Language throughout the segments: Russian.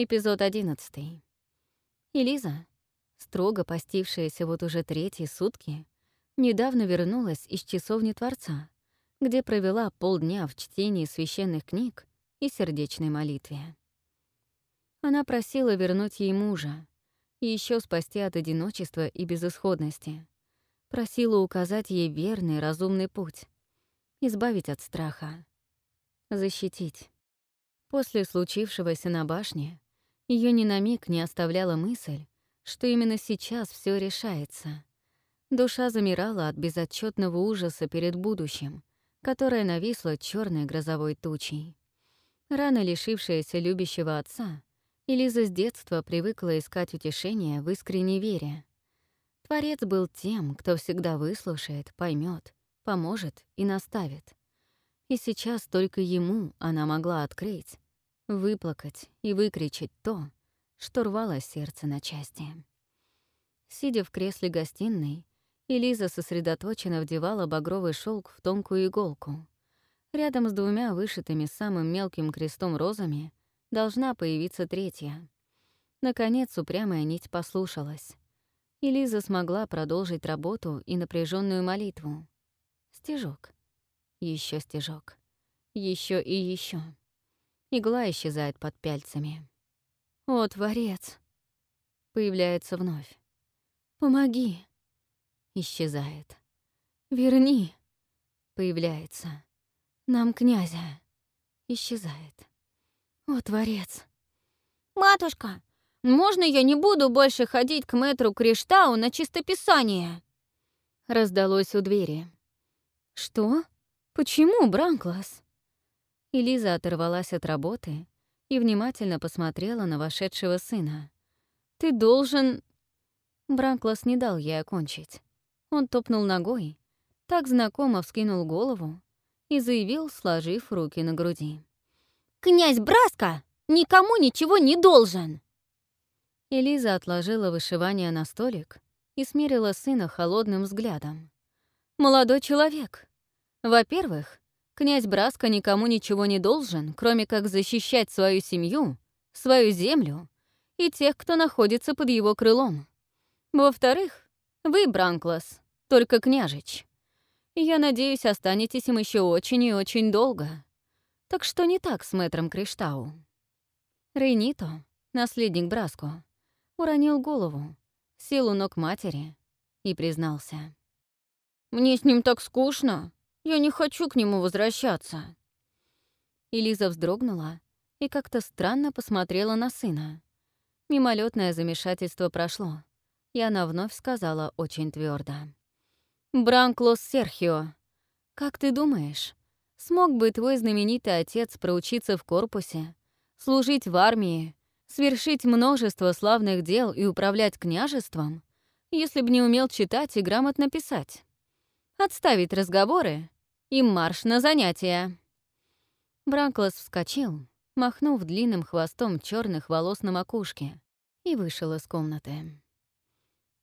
Эпизод одиннадцатый. Элиза, строго постившаяся вот уже третьи сутки, недавно вернулась из часовни Творца, где провела полдня в чтении священных книг и сердечной молитве. Она просила вернуть ей мужа и еще спасти от одиночества и безысходности. Просила указать ей верный, разумный путь, избавить от страха, защитить. После случившегося на башне ее ни на миг не оставляла мысль, что именно сейчас все решается. Душа замирала от безотчетного ужаса перед будущим, которое нависло черной грозовой тучей. Рано лишившаяся любящего отца, Элиза с детства привыкла искать утешение в искренней вере. Творец был тем, кто всегда выслушает, поймет, поможет и наставит. И сейчас только ему она могла открыть, выплакать и выкричать то, что рвало сердце на части. Сидя в кресле гостиной, Элиза сосредоточенно вдевала багровый шелк в тонкую иголку. Рядом с двумя вышитыми самым мелким крестом розами должна появиться третья. Наконец упрямая нить послушалась. Элиза смогла продолжить работу и напряженную молитву. Стежок. Еще стежок. Еще и еще. Игла исчезает под пяльцами. «О, Творец!» Появляется вновь. «Помоги!» Исчезает. «Верни!» Появляется. «Нам князя!» Исчезает. «О, Творец!» «Матушка, можно я не буду больше ходить к мэтру Криштау на чистописание?» Раздалось у двери. «Что? Почему, Бранклас?» Элиза оторвалась от работы и внимательно посмотрела на вошедшего сына. «Ты должен...» Бранклас не дал ей окончить. Он топнул ногой, так знакомо вскинул голову и заявил, сложив руки на груди. «Князь Браска никому ничего не должен!» Элиза отложила вышивание на столик и смерила сына холодным взглядом. «Молодой человек, во-первых, князь Браска никому ничего не должен, кроме как защищать свою семью, свою землю и тех, кто находится под его крылом. Во-вторых, вы, Бранклас, только княжич. Я надеюсь, останетесь им еще очень и очень долго. Так что не так с мэтром Криштау. Рейнито, наследник Браско, уронил голову, сел у ног матери и признался. «Мне с ним так скучно. Я не хочу к нему возвращаться». Элиза вздрогнула и как-то странно посмотрела на сына. Мимолетное замешательство прошло, и она вновь сказала очень твердо: «Бранклос Серхио, как ты думаешь, смог бы твой знаменитый отец проучиться в корпусе, служить в армии, свершить множество славных дел и управлять княжеством, если бы не умел читать и грамотно писать? Отставить разговоры и марш на занятия. Бранклас вскочил, махнув длинным хвостом черных волос на макушке, и вышел из комнаты.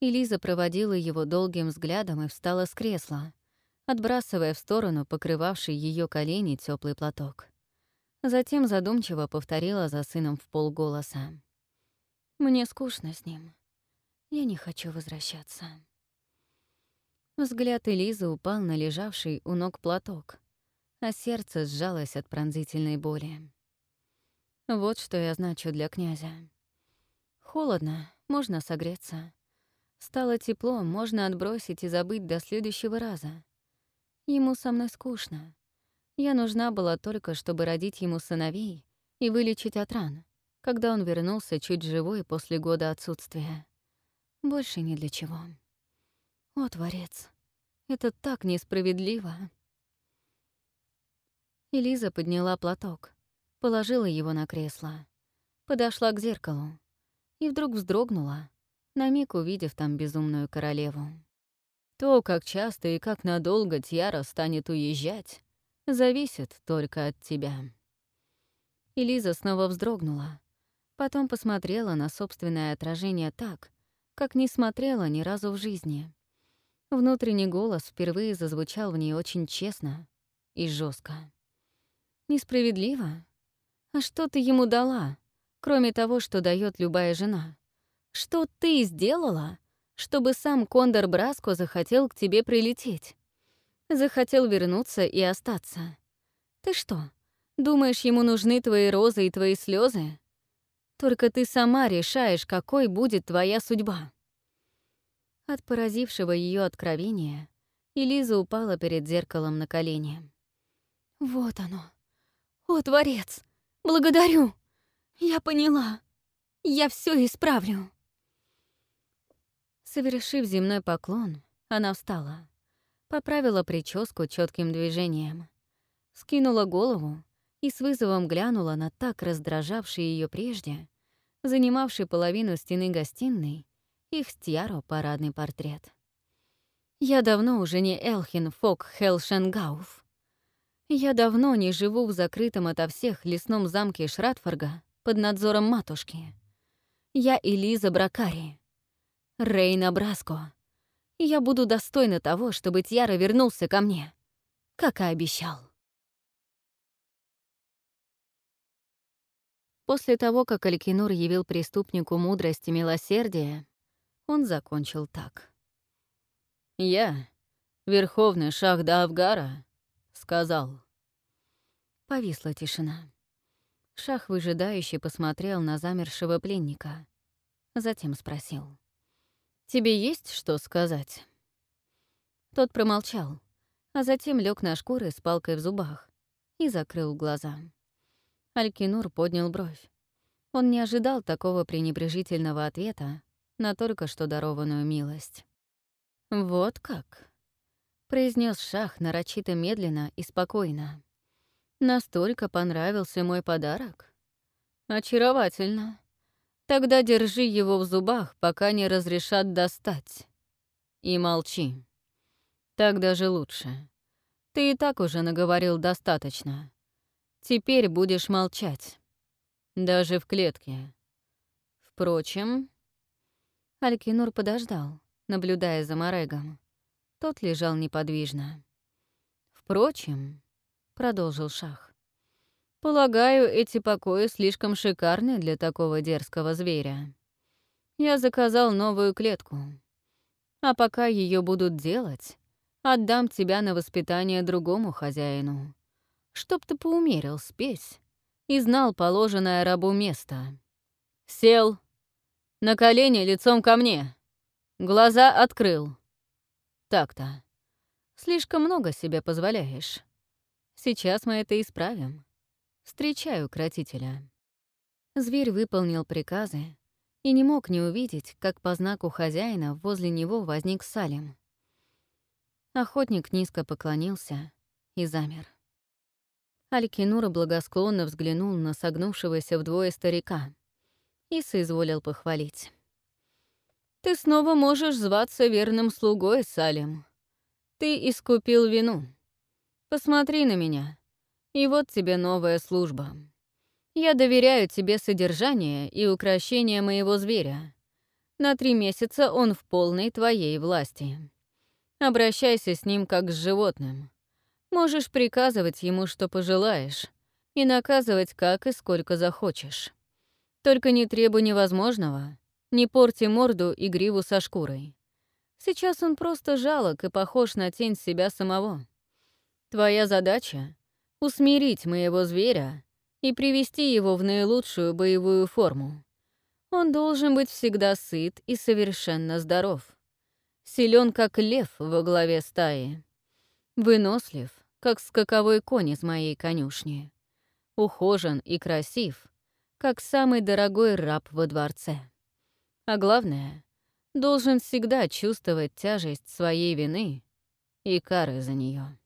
Элиза проводила его долгим взглядом и встала с кресла, отбрасывая в сторону покрывавший ее колени теплый платок. Затем задумчиво повторила за сыном в полголоса. «Мне скучно с ним. Я не хочу возвращаться». Взгляд Элизы упал на лежавший у ног платок, а сердце сжалось от пронзительной боли. Вот что я значу для князя. Холодно, можно согреться. Стало тепло, можно отбросить и забыть до следующего раза. Ему со мной скучно. Я нужна была только, чтобы родить ему сыновей и вылечить от ран, когда он вернулся чуть живой после года отсутствия. Больше ни для чего. О, Творец, это так несправедливо. Элиза подняла платок, положила его на кресло, подошла к зеркалу и вдруг вздрогнула, на миг увидев там безумную королеву. То, как часто и как надолго Тьяра станет уезжать, зависит только от тебя. Элиза снова вздрогнула, потом посмотрела на собственное отражение так, как не смотрела ни разу в жизни. Внутренний голос впервые зазвучал в ней очень честно и жестко. «Несправедливо? А что ты ему дала, кроме того, что дает любая жена. Что ты сделала, чтобы сам Кондор Браско захотел к тебе прилететь? Захотел вернуться и остаться. Ты что, думаешь, ему нужны твои розы и твои слезы? Только ты сама решаешь, какой будет твоя судьба. От поразившего ее откровения Элиза упала перед зеркалом на колени. «Вот оно! О, Творец! Благодарю! Я поняла! Я все исправлю!» Совершив земной поклон, она встала, поправила прическу четким движением, скинула голову и с вызовом глянула на так раздражавший ее прежде, занимавший половину стены гостиной, их стьяро парадный портрет. Я давно уже не Элхин Фок Хелшенгауф. Я давно не живу в закрытом ото всех лесном замке Шратфорга под надзором матушки. Я Элиза Бракари. Рейна Браско. Я буду достойна того, чтобы Тьяра вернулся ко мне, как и обещал. После того, как Алькинур явил преступнику мудрость и милосердие, он закончил так. «Я, верховный шах Даавгара, сказал». Повисла тишина. Шах выжидающе посмотрел на замершего пленника. Затем спросил. «Тебе есть что сказать?» Тот промолчал, а затем лег на шкуры с палкой в зубах и закрыл глаза. Алькинур поднял бровь. Он не ожидал такого пренебрежительного ответа на только что дарованную милость. «Вот как?» — произнес Шах нарочито медленно и спокойно. «Настолько понравился мой подарок? Очаровательно. Тогда держи его в зубах, пока не разрешат достать. И молчи. Так даже лучше. Ты и так уже наговорил достаточно. Теперь будешь молчать. Даже в клетке. Впрочем... Алькинур подождал, наблюдая за Морегом. Тот лежал неподвижно. «Впрочем», — продолжил Шах, Полагаю, эти покои слишком шикарны для такого дерзкого зверя. Я заказал новую клетку. А пока ее будут делать, отдам тебя на воспитание другому хозяину. Чтоб ты поумерил спесь и знал положенное рабу место. Сел. На колени лицом ко мне. Глаза открыл. Так-то. Слишком много себе позволяешь. Сейчас мы это исправим. Встречаю кратителя. Зверь выполнил приказы и не мог не увидеть, как по знаку хозяина возле него возник Салим. Охотник низко поклонился и замер. Алькинура благосклонно взглянул на согнувшегося вдвое старика и соизволил похвалить. «Ты снова можешь зваться верным слугой, Салим. Ты искупил вину. Посмотри на меня. И вот тебе новая служба. Я доверяю тебе содержание и украшение моего зверя. На три месяца он в полной твоей власти. Обращайся с ним как с животным. Можешь приказывать ему, что пожелаешь, и наказывать как и сколько захочешь. Только не требуй невозможного, не порти морду и гриву со шкурой. Сейчас он просто жалок и похож на тень себя самого. Твоя задача усмирить моего зверя и привести его в наилучшую боевую форму. Он должен быть всегда сыт и совершенно здоров. Силен, как лев во главе стаи. Вынослив, как скаковой конь из моей конюшни. Ухожен и красив, как самый дорогой раб во дворце. А главное, должен всегда чувствовать тяжесть своей вины и кары за нее.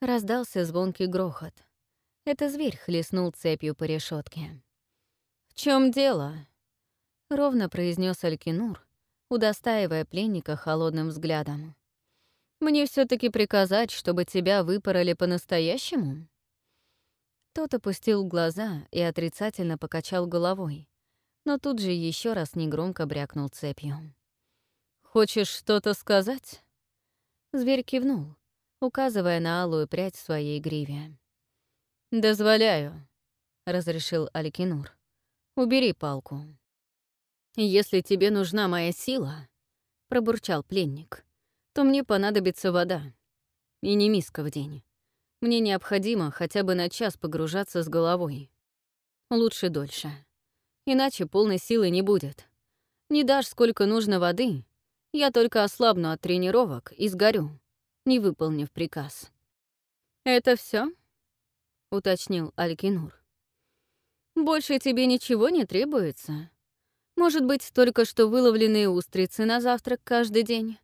Раздался звонкий грохот. Это зверь хлестнул цепью по решетке. «В чем дело?» — ровно произнес Алькинур, удостаивая пленника холодным взглядом. «Мне все таки приказать, чтобы тебя выпороли по-настоящему?» Тот опустил глаза и отрицательно покачал головой, но тут же еще раз негромко брякнул цепью. «Хочешь что-то сказать?» Зверь кивнул, указывая на алую прядь своей гриве. «Дозволяю», — разрешил Аликинур. Убери палку. Если тебе нужна моя сила, — пробурчал пленник, — то мне понадобится вода. И не миска в день. Мне необходимо хотя бы на час погружаться с головой. Лучше дольше. Иначе полной силы не будет. Не дашь, сколько нужно воды, я только ослабну от тренировок и сгорю, не выполнив приказ. «Это все? уточнил Алькинур. «Больше тебе ничего не требуется? Может быть, только что выловленные устрицы на завтрак каждый день?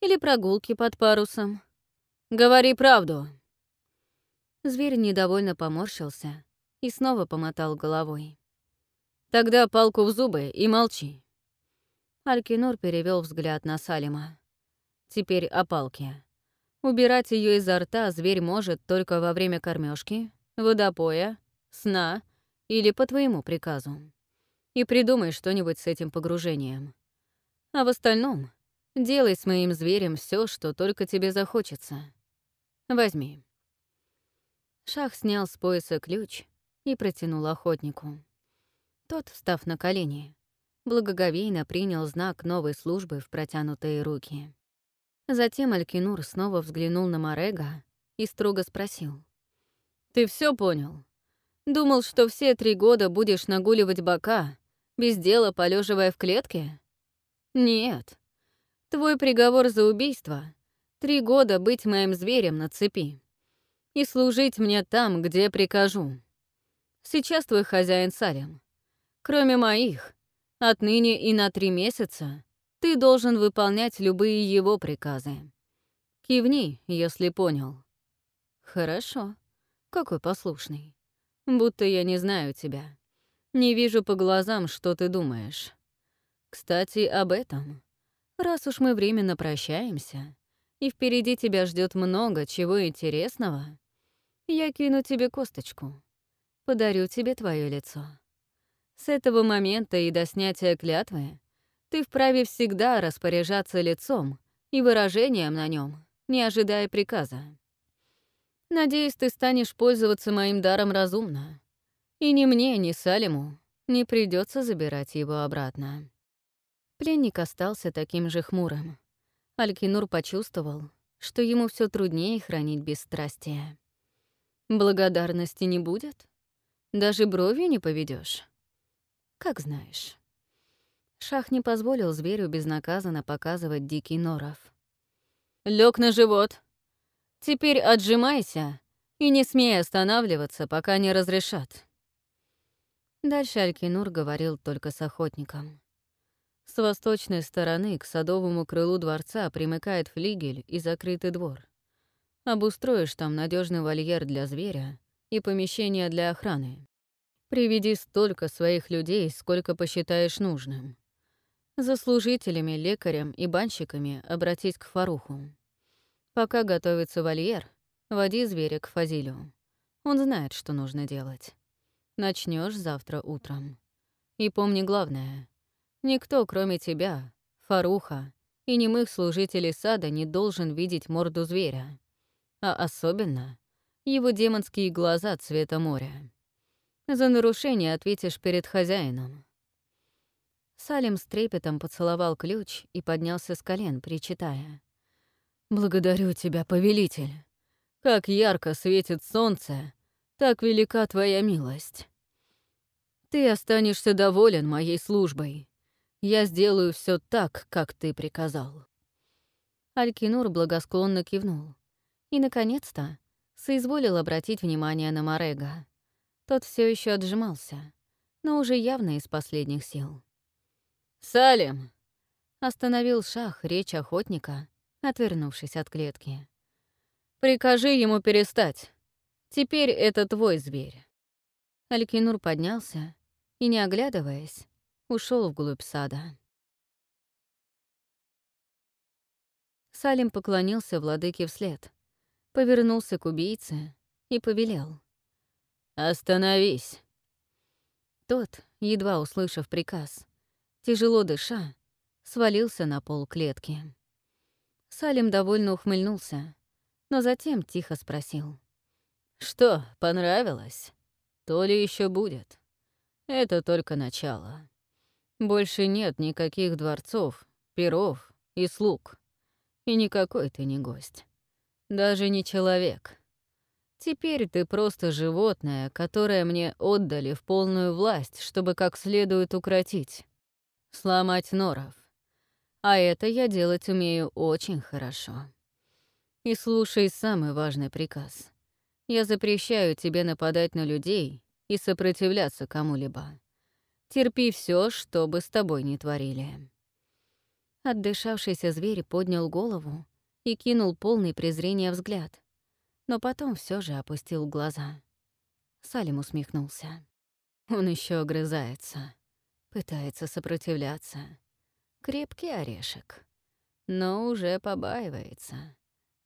Или прогулки под парусом? Говори правду!» Зверь недовольно поморщился и снова помотал головой. «Тогда палку в зубы и молчи». Алькинур перевел взгляд на Салима. «Теперь о палке. Убирать ее изо рта зверь может только во время кормежки, водопоя, сна или по твоему приказу. И придумай что-нибудь с этим погружением. А в остальном делай с моим зверем все, что только тебе захочется. Возьми. Шах снял с пояса ключ и протянул охотнику. Тот, встав на колени, благоговейно принял знак новой службы в протянутые руки. Затем Алькинур снова взглянул на Морега и строго спросил. «Ты все понял? Думал, что все три года будешь нагуливать бока, без дела полеживая в клетке? Нет. Твой приговор за убийство — три года быть моим зверем на цепи и служить мне там, где прикажу. Сейчас твой хозяин Салем. Кроме моих, отныне и на три месяца ты должен выполнять любые его приказы. Кивни, если понял. Хорошо. Какой послушный. Будто я не знаю тебя. Не вижу по глазам, что ты думаешь. Кстати, об этом. Раз уж мы временно прощаемся, и впереди тебя ждет много чего интересного, я кину тебе косточку. Подарю тебе твое лицо. С этого момента и до снятия клятвы ты вправе всегда распоряжаться лицом и выражением на нем, не ожидая приказа. Надеюсь, ты станешь пользоваться моим даром разумно. И ни мне, ни Салиму не придется забирать его обратно. Пленник остался таким же хмурым. Алькинур почувствовал, что ему все труднее хранить бесстрастие. Благодарности не будет? Даже бровью не поведешь. Как знаешь. Шах не позволил зверю безнаказанно показывать дикий норов. Лег на живот. Теперь отжимайся и не смей останавливаться, пока не разрешат. Дальше Алькинур говорил только с охотником. С восточной стороны к садовому крылу дворца примыкает флигель и закрытый двор. Обустроишь там надежный вольер для зверя и помещение для охраны. Приведи столько своих людей, сколько посчитаешь нужным. За служителями, лекарем и банщиками обратись к Фаруху. Пока готовится вольер, води зверя к Фазилю. Он знает, что нужно делать. Начнешь завтра утром. И помни главное. Никто, кроме тебя, Фаруха и немых служителей сада не должен видеть морду зверя. А особенно его демонские глаза цвета моря. За нарушение ответишь перед хозяином. Салим с трепетом поцеловал ключ и поднялся с колен, причитая. «Благодарю тебя, повелитель. Как ярко светит солнце, так велика твоя милость. Ты останешься доволен моей службой. Я сделаю все так, как ты приказал». Алькинур благосклонно кивнул и, наконец-то, соизволил обратить внимание на Морега. Тот все еще отжимался, но уже явно из последних сил. «Салим!» — остановил шах речь охотника, отвернувшись от клетки. «Прикажи ему перестать. Теперь это твой зверь». Алькинур поднялся и, не оглядываясь, ушел вглубь сада. Салим поклонился владыке вслед, повернулся к убийце и повелел. «Остановись!» Тот, едва услышав приказ, тяжело дыша, свалился на пол клетки. Салим довольно ухмыльнулся, но затем тихо спросил. «Что, понравилось? То ли еще будет? Это только начало. Больше нет никаких дворцов, перов и слуг. И никакой ты не гость. Даже не человек. Теперь ты просто животное, которое мне отдали в полную власть, чтобы как следует укротить. Сломать норов. А это я делать умею очень хорошо. И слушай самый важный приказ. Я запрещаю тебе нападать на людей и сопротивляться кому-либо. Терпи все, что бы с тобой не творили». Отдышавшийся зверь поднял голову и кинул полный презрения взгляд, но потом все же опустил глаза. Салим усмехнулся. Он еще огрызается, пытается сопротивляться. Крепкий орешек, но уже побаивается.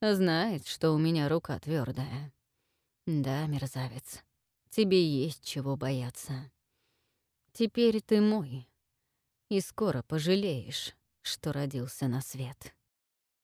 Знает, что у меня рука твердая. Да, мерзавец, тебе есть чего бояться. Теперь ты мой, и скоро пожалеешь, что родился на свет.